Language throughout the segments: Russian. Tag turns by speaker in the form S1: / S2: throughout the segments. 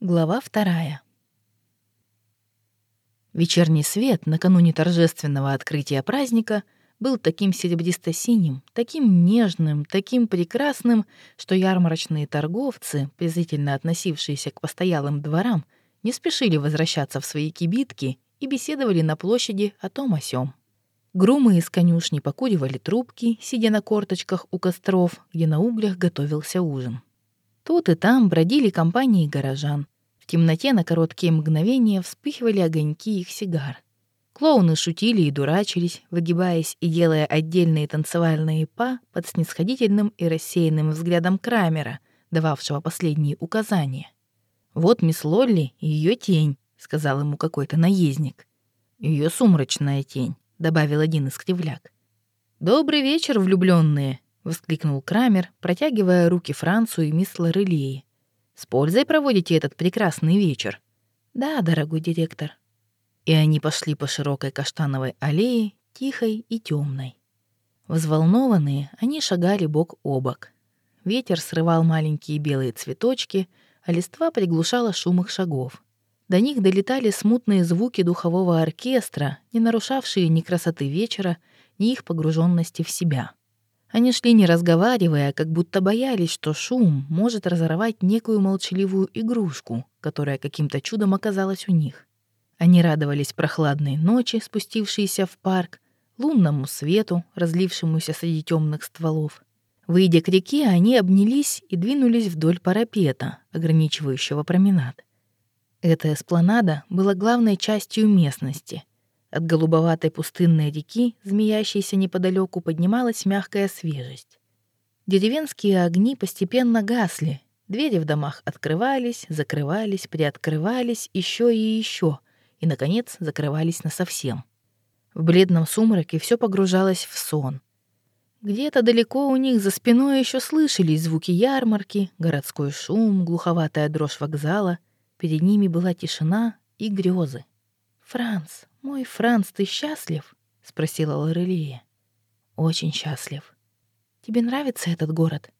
S1: Глава вторая. Вечерний свет накануне торжественного открытия праздника был таким серебристо-синим, таким нежным, таким прекрасным, что ярмарочные торговцы, презрительно относившиеся к постоялым дворам, не спешили возвращаться в свои кибитки и беседовали на площади о том о сём. Грумы из конюшни покуривали трубки, сидя на корточках у костров, где на углях готовился ужин. Тут и там бродили компании горожан. В темноте на короткие мгновения вспыхивали огоньки их сигар. Клоуны шутили и дурачились, выгибаясь и делая отдельные танцевальные па под снисходительным и рассеянным взглядом Крамера, дававшего последние указания. «Вот мисс Лолли и ее тень», — сказал ему какой-то наездник. Ее сумрачная тень», — добавил один из кривляк. «Добрый вечер, влюбленные, воскликнул Крамер, протягивая руки Францу и мисс Лорелии. «С пользой проводите этот прекрасный вечер?» «Да, дорогой директор». И они пошли по широкой каштановой аллее, тихой и темной. Взволнованные, они шагали бок о бок. Ветер срывал маленькие белые цветочки, а листва приглушала шум их шагов. До них долетали смутные звуки духового оркестра, не нарушавшие ни красоты вечера, ни их погруженности в себя. Они шли не разговаривая, как будто боялись, что шум может разорвать некую молчаливую игрушку, которая каким-то чудом оказалась у них. Они радовались прохладной ночи, спустившейся в парк, лунному свету, разлившемуся среди темных стволов. Выйдя к реке, они обнялись и двинулись вдоль парапета, ограничивающего променад. Эта эспланада была главной частью местности, от голубоватой пустынной реки, змеящейся неподалеку, поднималась мягкая свежесть. Деревенские огни постепенно гасли, двери в домах открывались, закрывались, приоткрывались еще и еще, и, наконец, закрывались насовсем. В бледном сумраке все погружалось в сон. Где-то далеко у них за спиной еще слышались звуки ярмарки, городской шум, глуховатая дрожь вокзала. Перед ними была тишина и грезы. «Франц, мой Франц, ты счастлив?» — спросила Лорелия. «Очень счастлив. Тебе нравится этот город?»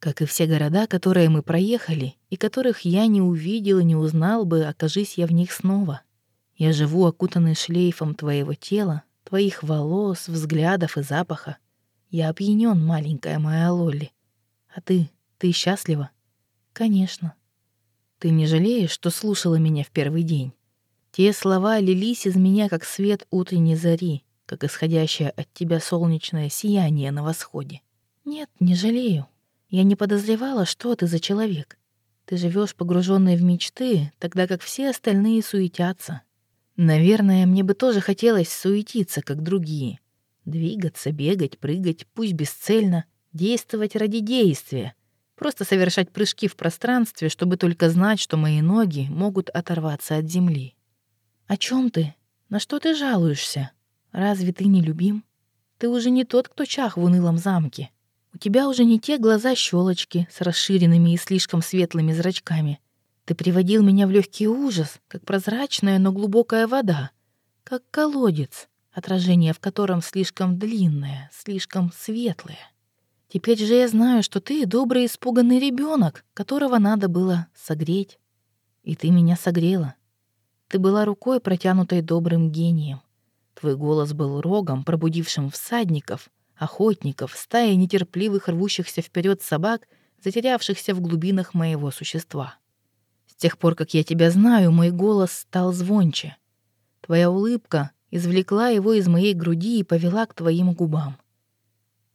S1: «Как и все города, которые мы проехали, и которых я не увидел и не узнал бы, окажись я в них снова. Я живу окутанный шлейфом твоего тела, твоих волос, взглядов и запаха. Я опьянен, маленькая моя Лолли. А ты, ты счастлива?» «Конечно. Ты не жалеешь, что слушала меня в первый день?» Те слова лились из меня, как свет утренней зари, как исходящее от тебя солнечное сияние на восходе. Нет, не жалею. Я не подозревала, что ты за человек. Ты живешь погруженный в мечты, тогда как все остальные суетятся. Наверное, мне бы тоже хотелось суетиться, как другие. Двигаться, бегать, прыгать, пусть бесцельно, действовать ради действия. Просто совершать прыжки в пространстве, чтобы только знать, что мои ноги могут оторваться от земли. «О чем ты? На что ты жалуешься? Разве ты не любим? Ты уже не тот, кто чах в унылом замке. У тебя уже не те глаза-щелочки с расширенными и слишком светлыми зрачками. Ты приводил меня в легкий ужас, как прозрачная, но глубокая вода, как колодец, отражение в котором слишком длинное, слишком светлое. Теперь же я знаю, что ты добрый испуганный ребенок, которого надо было согреть. И ты меня согрела. Ты была рукой, протянутой добрым гением. Твой голос был рогом, пробудившим всадников, охотников, стаи нетерпеливых рвущихся вперед собак, затерявшихся в глубинах моего существа. С тех пор, как я тебя знаю, мой голос стал звонче. Твоя улыбка извлекла его из моей груди и повела к твоим губам.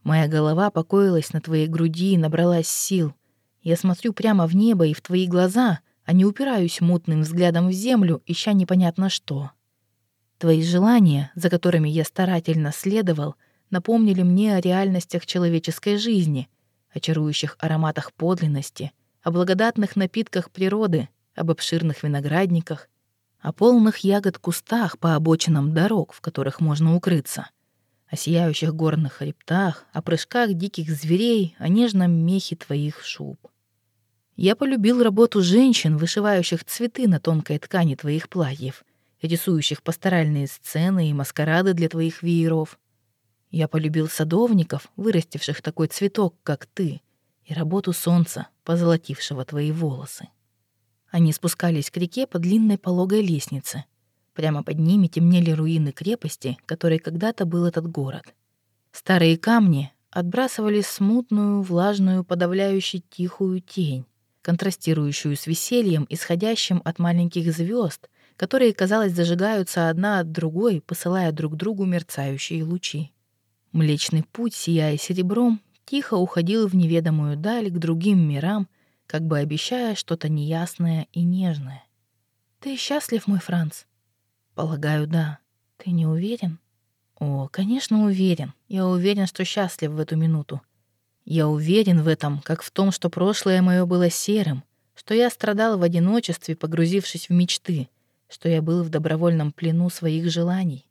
S1: Моя голова покоилась на твоей груди и набралась сил. Я смотрю прямо в небо и в твои глаза, а не упираюсь мутным взглядом в землю, ища непонятно что. Твои желания, за которыми я старательно следовал, напомнили мне о реальностях человеческой жизни, о чарующих ароматах подлинности, о благодатных напитках природы, об обширных виноградниках, о полных ягод кустах по обочинам дорог, в которых можно укрыться, о сияющих горных хребтах, о прыжках диких зверей, о нежном мехе твоих шуб. Я полюбил работу женщин, вышивающих цветы на тонкой ткани твоих платьев, рисующих пасторальные сцены и маскарады для твоих вееров. Я полюбил садовников, вырастивших такой цветок, как ты, и работу солнца, позолотившего твои волосы. Они спускались к реке по длинной пологой лестнице. Прямо под ними темнели руины крепости, которой когда-то был этот город. Старые камни отбрасывали смутную, влажную, подавляющую тихую тень, контрастирующую с весельем, исходящим от маленьких звезд, которые, казалось, зажигаются одна от другой, посылая друг другу мерцающие лучи. Млечный путь, сияя серебром, тихо уходил в неведомую даль к другим мирам, как бы обещая что-то неясное и нежное. «Ты счастлив, мой Франц?» «Полагаю, да. Ты не уверен?» «О, конечно, уверен. Я уверен, что счастлив в эту минуту. Я уверен в этом, как в том, что прошлое мое было серым, что я страдал в одиночестве, погрузившись в мечты, что я был в добровольном плену своих желаний.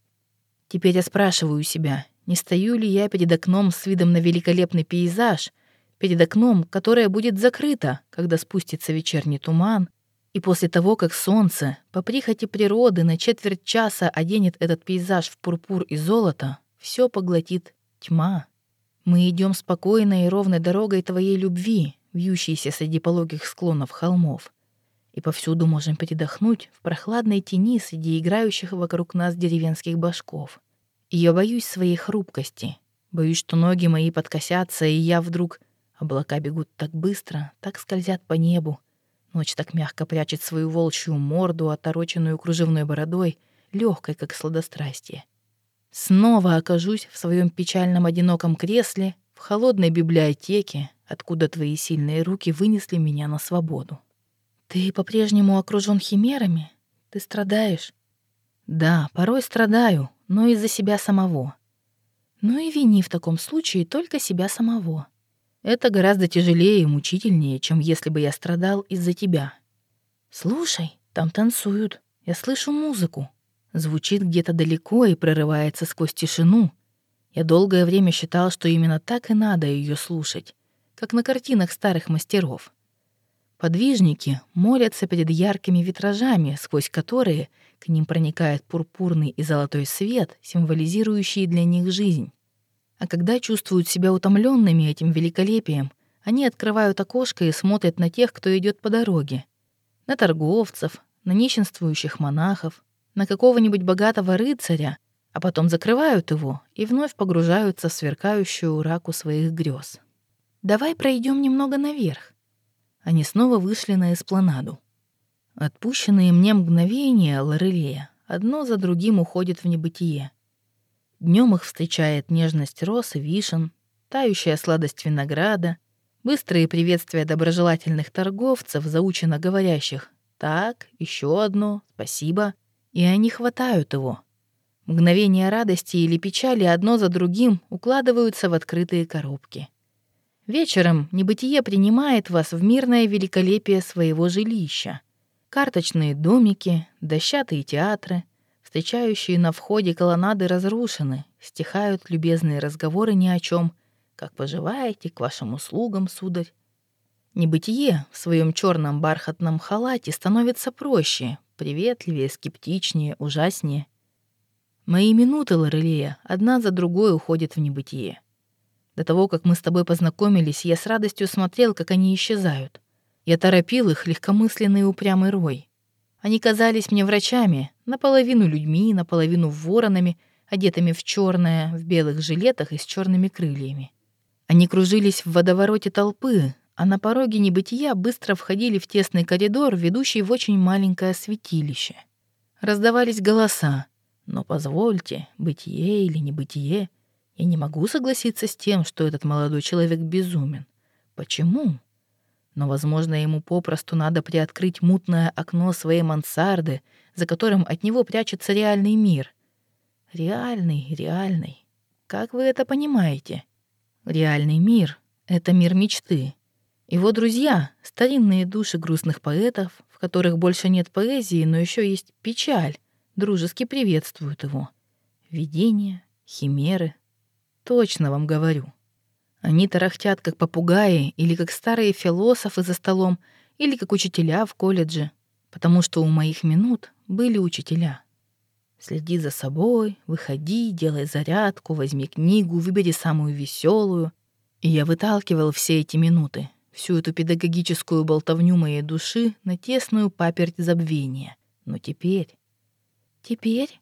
S1: Теперь я спрашиваю себя, не стою ли я перед окном с видом на великолепный пейзаж, перед окном, которое будет закрыто, когда спустится вечерний туман, и после того, как солнце, по прихоти природы, на четверть часа оденет этот пейзаж в пурпур и золото, все поглотит тьма. Мы идем спокойной и ровной дорогой твоей любви, вьющейся среди пологих склонов холмов. И повсюду можем передохнуть в прохладной тени среди играющих вокруг нас деревенских башков. И я боюсь своей хрупкости, боюсь, что ноги мои подкосятся, и я вдруг... Облака бегут так быстро, так скользят по небу, Ночь так мягко прячет свою волчью морду, отороченную кружевной бородой, легкой, как сладострастие. Снова окажусь в своем печальном одиноком кресле, в холодной библиотеке, откуда твои сильные руки вынесли меня на свободу. Ты по-прежнему окружен химерами? Ты страдаешь? Да, порой страдаю, но из-за себя самого. Ну и вини в таком случае только себя самого. Это гораздо тяжелее и мучительнее, чем если бы я страдал из-за тебя. Слушай, там танцуют. Я слышу музыку. Звучит где-то далеко и прорывается сквозь тишину. Я долгое время считал, что именно так и надо ее слушать, как на картинах старых мастеров. Подвижники молятся перед яркими витражами, сквозь которые к ним проникает пурпурный и золотой свет, символизирующий для них жизнь. А когда чувствуют себя утомленными этим великолепием, они открывают окошко и смотрят на тех, кто идет по дороге. На торговцев, на нищенствующих монахов, на какого-нибудь богатого рыцаря, а потом закрывают его и вновь погружаются в сверкающую раку своих грез. «Давай пройдем немного наверх». Они снова вышли на эспланаду. Отпущенные мне мгновения Лорелея одно за другим уходят в небытие. Днем их встречает нежность роз и вишен, тающая сладость винограда, быстрые приветствия доброжелательных торговцев, заучено говорящих «так, еще одно, спасибо», и они хватают его. Мгновения радости или печали одно за другим укладываются в открытые коробки. Вечером небытие принимает вас в мирное великолепие своего жилища. Карточные домики, дощатые театры, Встречающие на входе колоннады разрушены, стихают любезные разговоры ни о чем. Как поживаете, к вашим услугам, сударь. Небытие в своем черном бархатном халате становится проще, приветливее, скептичнее, ужаснее. Мои минуты, Лорелея, одна за другой уходят в небытие. До того, как мы с тобой познакомились, я с радостью смотрел, как они исчезают. Я торопил их легкомысленный и упрямый рой. Они казались мне врачами, наполовину людьми, наполовину воронами, одетыми в черное, в белых жилетах и с черными крыльями. Они кружились в водовороте толпы, а на пороге небытия быстро входили в тесный коридор, ведущий в очень маленькое святилище. Раздавались голоса. «Но позвольте, бытие или небытие, я не могу согласиться с тем, что этот молодой человек безумен. Почему?» Но, возможно, ему попросту надо приоткрыть мутное окно своей мансарды, за которым от него прячется реальный мир. Реальный, реальный. Как вы это понимаете? Реальный мир — это мир мечты. Его друзья — старинные души грустных поэтов, в которых больше нет поэзии, но еще есть печаль, дружески приветствуют его. Видения, химеры. Точно вам говорю. Они тарахтят, как попугаи, или как старые философы за столом, или как учителя в колледже, потому что у моих минут были учителя. Следи за собой, выходи, делай зарядку, возьми книгу, выбери самую веселую. И я выталкивал все эти минуты, всю эту педагогическую болтовню моей души на тесную паперть забвения. Но теперь... Теперь?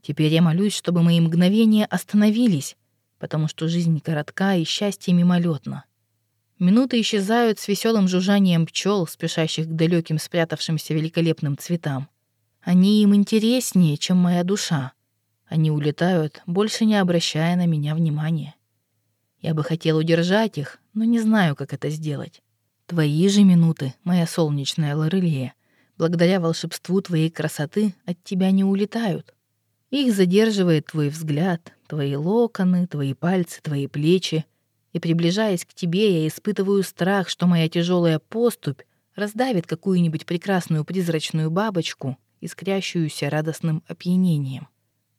S1: Теперь я молюсь, чтобы мои мгновения остановились, потому что жизнь коротка и счастье мимолетно. Минуты исчезают с веселым жужжанием пчел, спешащих к далеким спрятавшимся великолепным цветам. Они им интереснее, чем моя душа. Они улетают, больше не обращая на меня внимания. Я бы хотел удержать их, но не знаю, как это сделать. Твои же минуты, моя солнечная Лорелея, благодаря волшебству твоей красоты от тебя не улетают. Их задерживает твой взгляд, твои локоны, твои пальцы, твои плечи, и, приближаясь к тебе, я испытываю страх, что моя тяжелая поступь раздавит какую-нибудь прекрасную призрачную бабочку, искрящуюся радостным опьянением.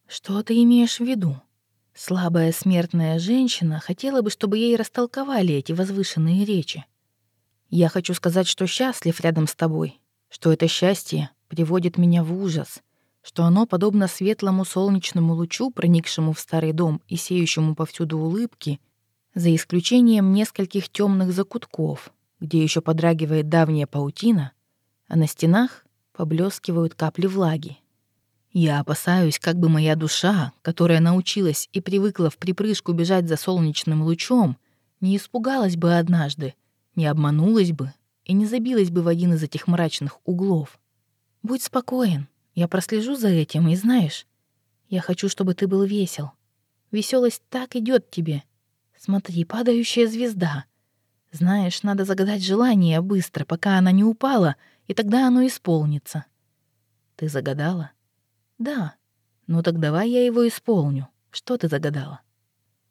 S1: Что ты имеешь в виду? Слабая смертная женщина хотела бы, чтобы ей растолковали эти возвышенные речи. Я хочу сказать, что счастлив рядом с тобой, что это счастье приводит меня в ужас, что оно подобно светлому солнечному лучу, проникшему в старый дом и сеющему повсюду улыбки за исключением нескольких темных закутков, где еще подрагивает давняя паутина, а на стенах поблескивают капли влаги. Я опасаюсь, как бы моя душа, которая научилась и привыкла в припрыжку бежать за солнечным лучом, не испугалась бы однажды, не обманулась бы и не забилась бы в один из этих мрачных углов. Будь спокоен, я прослежу за этим, и знаешь, я хочу, чтобы ты был весел. Веселость так идет тебе — Смотри, падающая звезда. Знаешь, надо загадать желание быстро, пока она не упала, и тогда оно исполнится. Ты загадала? Да. Ну так давай я его исполню. Что ты загадала?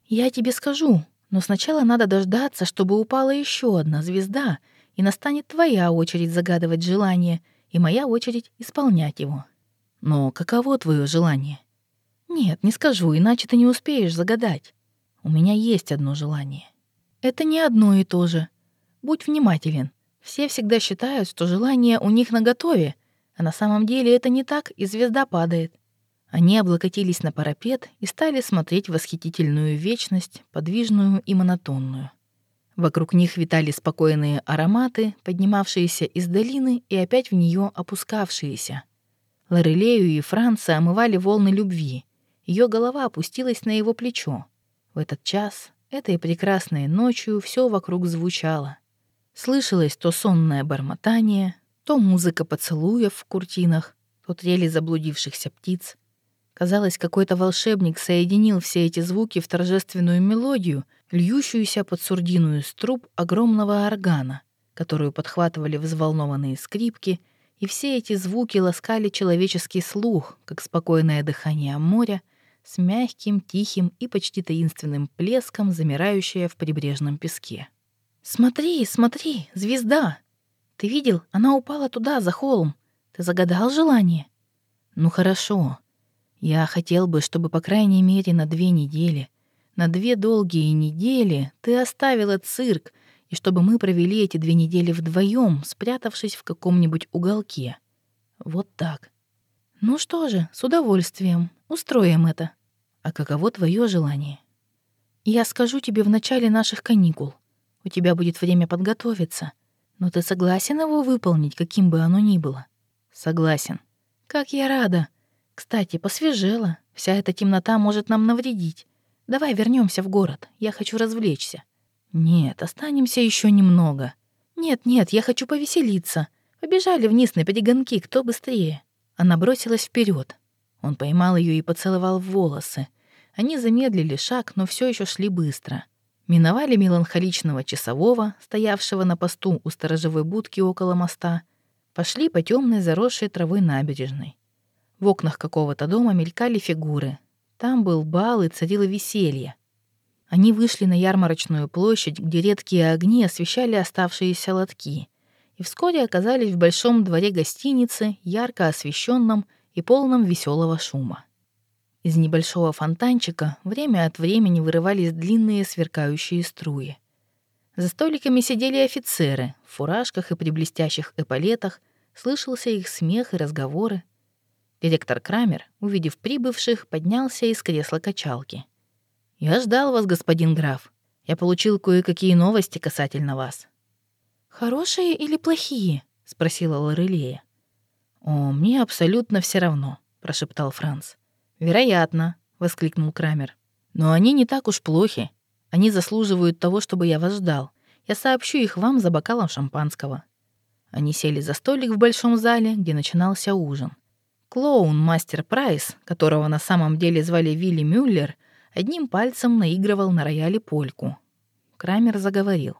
S1: Я тебе скажу, но сначала надо дождаться, чтобы упала еще одна звезда, и настанет твоя очередь загадывать желание, и моя очередь исполнять его. Но каково твое желание? Нет, не скажу, иначе ты не успеешь загадать. У меня есть одно желание. Это не одно и то же. Будь внимателен. Все всегда считают, что желание у них наготове, а на самом деле это не так, и звезда падает. Они облокотились на парапет и стали смотреть восхитительную вечность, подвижную и монотонную. Вокруг них витали спокойные ароматы, поднимавшиеся из долины и опять в нее опускавшиеся. Лорелею и Франца омывали волны любви. Ее голова опустилась на его плечо. В этот час, этой прекрасной ночью, все вокруг звучало. Слышалось то сонное бормотание, то музыка поцелуев в куртинах, то трели заблудившихся птиц. Казалось, какой-то волшебник соединил все эти звуки в торжественную мелодию, льющуюся под сурдиную из труб огромного органа, которую подхватывали взволнованные скрипки, и все эти звуки ласкали человеческий слух, как спокойное дыхание моря — с мягким, тихим и почти таинственным плеском, замирающая в прибрежном песке. «Смотри, смотри, звезда! Ты видел, она упала туда, за холм. Ты загадал желание?» «Ну хорошо. Я хотел бы, чтобы, по крайней мере, на две недели, на две долгие недели ты оставила цирк, и чтобы мы провели эти две недели вдвоем, спрятавшись в каком-нибудь уголке. Вот так. Ну что же, с удовольствием. Устроим это. А каково твое желание? Я скажу тебе в начале наших каникул. У тебя будет время подготовиться. Но ты согласен его выполнить, каким бы оно ни было? Согласен. Как я рада. Кстати, посвежела. Вся эта темнота может нам навредить. Давай вернемся в город. Я хочу развлечься. Нет, останемся еще немного. Нет, нет, я хочу повеселиться. Побежали вниз на перегонки, кто быстрее. Она бросилась вперед. Он поймал ее и поцеловал в волосы. Они замедлили шаг, но все еще шли быстро. Миновали меланхоличного часового, стоявшего на посту у сторожевой будки около моста. Пошли по темной заросшей травой набережной. В окнах какого-то дома мелькали фигуры. Там был бал и царило веселье. Они вышли на ярмарочную площадь, где редкие огни освещали оставшиеся лотки, и вскоре оказались в большом дворе гостиницы, ярко освещенном и полном веселого шума. Из небольшого фонтанчика время от времени вырывались длинные сверкающие струи. За столиками сидели офицеры в фуражках и при блестящих эполетах, слышался их смех и разговоры. Директор Крамер, увидев прибывших, поднялся из кресла качалки. «Я ждал вас, господин граф. Я получил кое-какие новости касательно вас». «Хорошие или плохие?» — спросила Лорелея. «О, мне абсолютно все равно», — прошептал Франц. «Вероятно», — воскликнул Крамер. «Но они не так уж плохи. Они заслуживают того, чтобы я вас ждал. Я сообщу их вам за бокалом шампанского». Они сели за столик в большом зале, где начинался ужин. Клоун Мастер Прайс, которого на самом деле звали Вилли Мюллер, одним пальцем наигрывал на рояле польку. Крамер заговорил.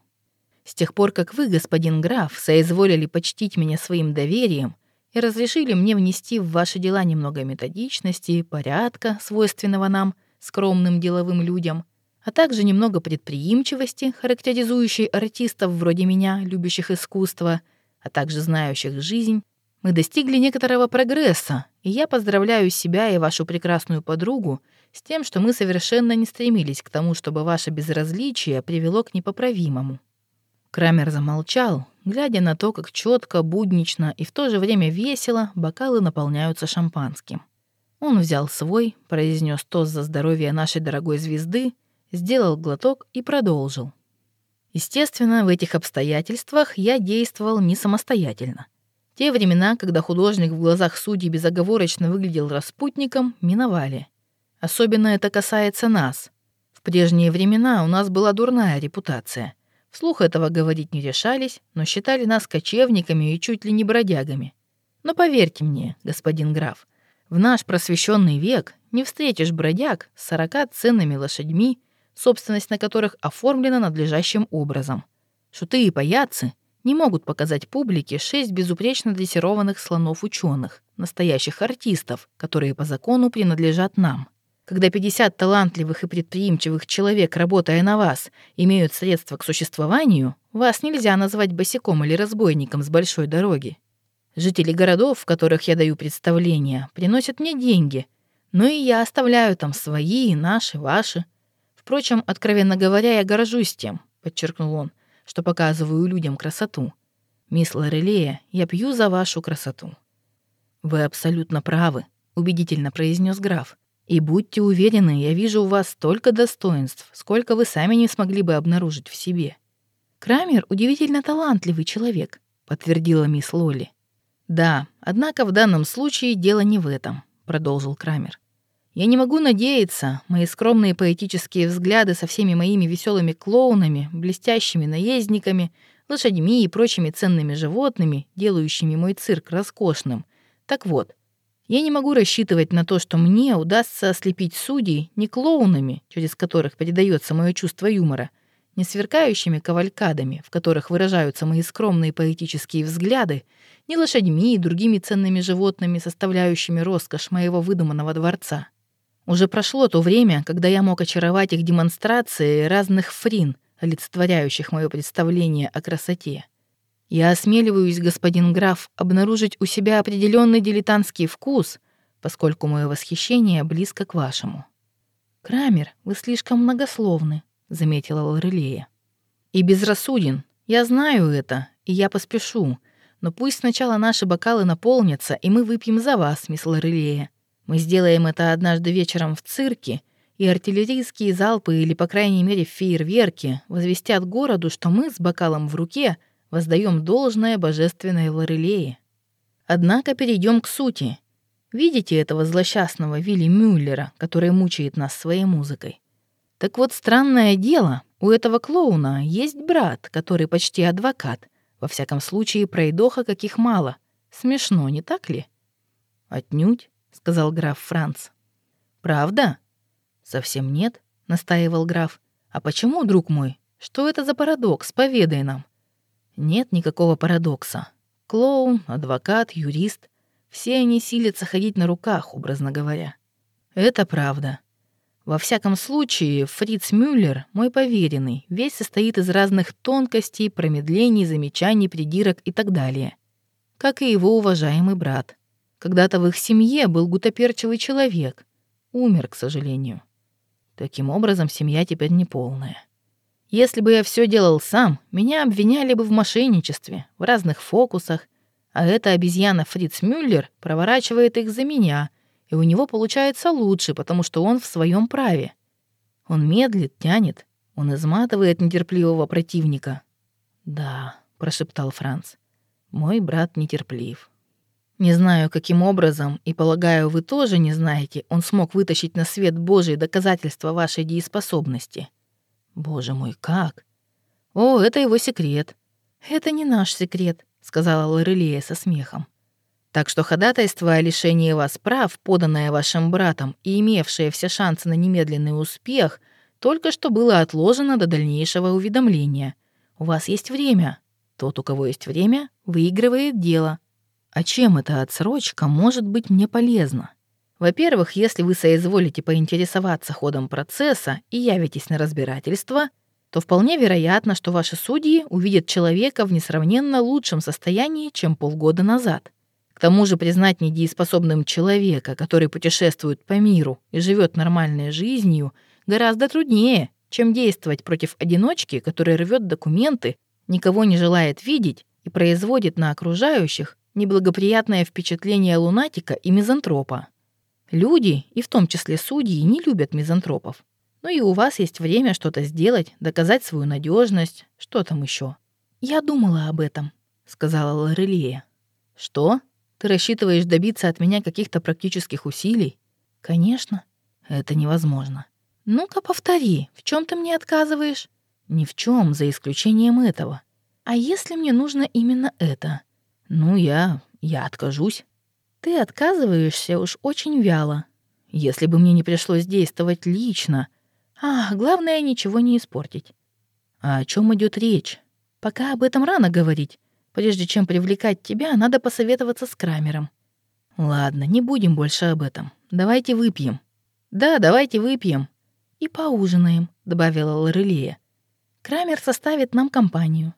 S1: «С тех пор, как вы, господин граф, соизволили почтить меня своим доверием и разрешили мне внести в ваши дела немного методичности порядка, свойственного нам, скромным деловым людям, а также немного предприимчивости, характеризующей артистов вроде меня, любящих искусство, а также знающих жизнь, мы достигли некоторого прогресса, и я поздравляю себя и вашу прекрасную подругу с тем, что мы совершенно не стремились к тому, чтобы ваше безразличие привело к непоправимому». Крамер замолчал, глядя на то, как четко, буднично и в то же время весело бокалы наполняются шампанским. Он взял свой, произнес тост за здоровье нашей дорогой звезды, сделал глоток и продолжил. Естественно, в этих обстоятельствах я действовал не самостоятельно. Те времена, когда художник в глазах судей безоговорочно выглядел распутником, миновали. Особенно это касается нас. В прежние времена у нас была дурная репутация. Вслух этого говорить не решались, но считали нас кочевниками и чуть ли не бродягами. Но поверьте мне, господин граф, в наш просвещенный век не встретишь бродяг с сорока ценными лошадьми, собственность на которых оформлена надлежащим образом. Шуты и паяцы — не могут показать публике шесть безупречно дрессированных слонов ученых, настоящих артистов, которые по закону принадлежат нам. Когда 50 талантливых и предприимчивых человек, работая на вас, имеют средства к существованию, вас нельзя назвать босиком или разбойником с большой дороги. Жители городов, в которых я даю представления, приносят мне деньги, но и я оставляю там свои, наши, ваши. Впрочем, откровенно говоря, я горжусь тем, подчеркнул он, что показываю людям красоту. Мисс Лорелея, я пью за вашу красоту». «Вы абсолютно правы», — убедительно произнес граф. «И будьте уверены, я вижу у вас столько достоинств, сколько вы сами не смогли бы обнаружить в себе». «Крамер удивительно талантливый человек», — подтвердила мисс Лоли. «Да, однако в данном случае дело не в этом», — продолжил Крамер. Я не могу надеяться, мои скромные поэтические взгляды со всеми моими веселыми клоунами, блестящими наездниками, лошадьми и прочими ценными животными, делающими мой цирк роскошным. Так вот, я не могу рассчитывать на то, что мне удастся ослепить судей не клоунами, через которых передается мое чувство юмора, не сверкающими кавалькадами, в которых выражаются мои скромные поэтические взгляды, не лошадьми и другими ценными животными, составляющими роскошь моего выдуманного дворца. Уже прошло то время, когда я мог очаровать их демонстрацией разных фрин, олицетворяющих мое представление о красоте. Я осмеливаюсь, господин граф, обнаружить у себя определенный дилетантский вкус, поскольку мое восхищение близко к вашему. «Крамер, вы слишком многословны», — заметила Лорелея. «И безрассуден. Я знаю это, и я поспешу. Но пусть сначала наши бокалы наполнятся, и мы выпьем за вас, мисс Лорелея. Мы сделаем это однажды вечером в цирке, и артиллерийские залпы или, по крайней мере, фейерверки возвестят городу, что мы с бокалом в руке воздаем должное божественной Лорелее. Однако перейдем к сути. Видите этого злосчастного Вилли Мюллера, который мучает нас своей музыкой? Так вот, странное дело, у этого клоуна есть брат, который почти адвокат. Во всяком случае, пройдоха каких мало. Смешно, не так ли? Отнюдь сказал граф Франц. Правда? Совсем нет, настаивал граф. А почему, друг мой? Что это за парадокс? Поведай нам. Нет никакого парадокса. Клоун, адвокат, юрист все они силятся ходить на руках, образно говоря. Это правда. Во всяком случае, Фриц Мюллер, мой поверенный, весь состоит из разных тонкостей, промедлений, замечаний, придирок и так далее. Как и его уважаемый брат. Когда-то в их семье был гутоперчивый человек. Умер, к сожалению. Таким образом, семья теперь неполная. Если бы я все делал сам, меня обвиняли бы в мошенничестве, в разных фокусах, а эта обезьяна Фриц Мюллер проворачивает их за меня, и у него получается лучше, потому что он в своем праве. Он медлит, тянет, он изматывает нетерпеливого противника. Да, прошептал Франц. «Мой брат нетерплив». Не знаю, каким образом, и полагаю, вы тоже не знаете, он смог вытащить на свет Божий доказательства вашей дееспособности. Боже мой, как? О, это его секрет. Это не наш секрет, сказала Лорелия со смехом. Так что ходатайство о лишении вас прав, поданное вашим братом и имевшее все шансы на немедленный успех, только что было отложено до дальнейшего уведомления. У вас есть время. Тот, у кого есть время, выигрывает дело. А чем эта отсрочка может быть мне полезна? Во-первых, если вы соизволите поинтересоваться ходом процесса и явитесь на разбирательство, то вполне вероятно, что ваши судьи увидят человека в несравненно лучшем состоянии, чем полгода назад. К тому же признать недееспособным человека, который путешествует по миру и живет нормальной жизнью, гораздо труднее, чем действовать против одиночки, который рвет документы, никого не желает видеть и производит на окружающих неблагоприятное впечатление лунатика и мизантропа. Люди, и в том числе судьи, не любят мизантропов. Ну и у вас есть время что-то сделать, доказать свою надежность, что там еще. Я думала об этом, сказала Лорелия. Что? Ты рассчитываешь добиться от меня каких-то практических усилий? Конечно. Это невозможно. Ну-ка повтори, в чем ты мне отказываешь? Ни в чем, за исключением этого. А если мне нужно именно это? «Ну, я... я откажусь». «Ты отказываешься уж очень вяло. Если бы мне не пришлось действовать лично. Ах, главное, ничего не испортить». «А о чем идет речь? Пока об этом рано говорить. Прежде чем привлекать тебя, надо посоветоваться с Крамером». «Ладно, не будем больше об этом. Давайте выпьем». «Да, давайте выпьем». «И поужинаем», — добавила Лорелия. «Крамер составит нам компанию».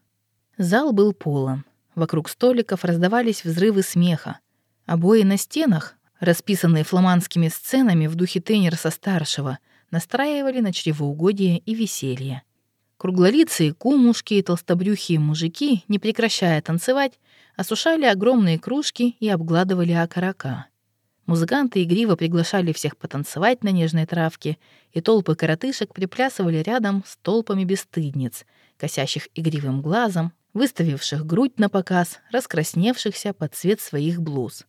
S1: Зал был полон. Вокруг столиков раздавались взрывы смеха. Обои на стенах, расписанные фламандскими сценами в духе Теннерса-старшего, настраивали на чревоугодие и веселье. Круглолицые кумушки и толстобрюхие мужики, не прекращая танцевать, осушали огромные кружки и обгладывали окорока. Музыканты игриво приглашали всех потанцевать на нежной травке, и толпы коротышек приплясывали рядом с толпами бесстыдниц, косящих игривым глазом выставивших грудь на показ, раскрасневшихся под цвет своих блуз.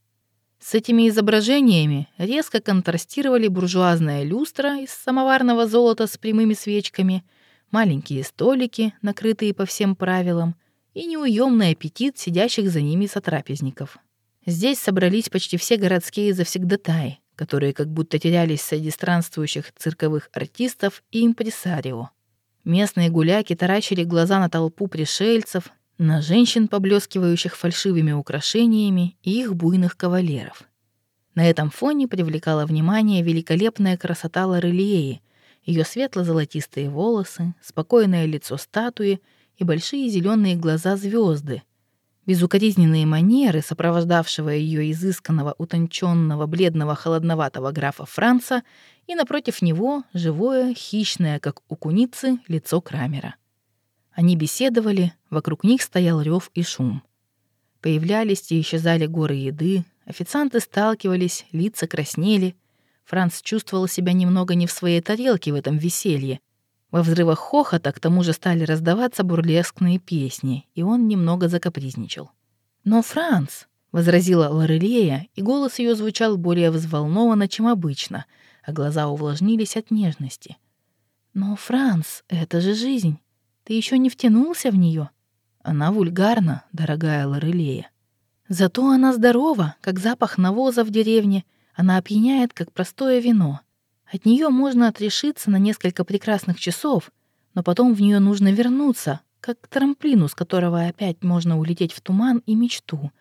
S1: С этими изображениями резко контрастировали буржуазная люстра из самоварного золота с прямыми свечками, маленькие столики, накрытые по всем правилам, и неуемный аппетит сидящих за ними сотрапезников. Здесь собрались почти все городские завсегдатаи, которые как будто терялись среди странствующих цирковых артистов и импресарио. Местные гуляки таращили глаза на толпу пришельцев, на женщин, поблескивающих фальшивыми украшениями, и их буйных кавалеров. На этом фоне привлекала внимание великолепная красота Лорелиеи, ее светло-золотистые волосы, спокойное лицо статуи и большие зеленые глаза звезды, безукоризненные манеры, сопровождавшего ее изысканного, утонченного, бледного, холодноватого графа Франца и напротив него живое, хищное, как у куницы, лицо Крамера. Они беседовали, вокруг них стоял рев и шум. Появлялись и исчезали горы еды, официанты сталкивались, лица краснели. Франц чувствовал себя немного не в своей тарелке в этом веселье. Во взрывах хохота к тому же стали раздаваться бурлескные песни, и он немного закапризничал. «Но, Франц!» — возразила Лорелея, и голос ее звучал более взволнованно, чем обычно — а глаза увлажнились от нежности. «Но, Франц, это же жизнь. Ты еще не втянулся в нее. Она вульгарна, дорогая Лорелея. Зато она здорова, как запах навоза в деревне. Она опьяняет, как простое вино. От нее можно отрешиться на несколько прекрасных часов, но потом в нее нужно вернуться, как к трамплину, с которого опять можно улететь в туман и мечту.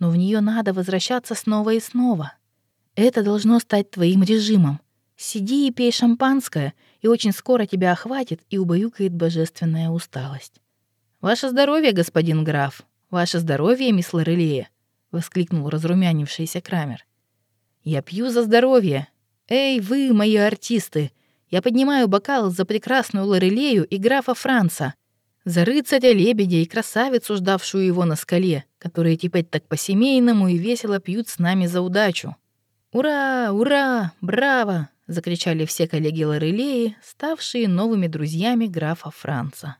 S1: Но в нее надо возвращаться снова и снова. Это должно стать твоим режимом, Сиди и пей шампанское, и очень скоро тебя охватит и убаюкает божественная усталость. «Ваше здоровье, господин граф! Ваше здоровье, мисс Лорелея!» — воскликнул разрумянившийся Крамер. «Я пью за здоровье! Эй, вы, мои артисты! Я поднимаю бокал за прекрасную Лорелею и графа Франца, за рыцаря-лебедя и красавицу, ждавшую его на скале, которые теперь так по-семейному и весело пьют с нами за удачу. Ура, ура, браво! Закричали все коллеги Лорелеи, ставшие новыми друзьями графа Франца.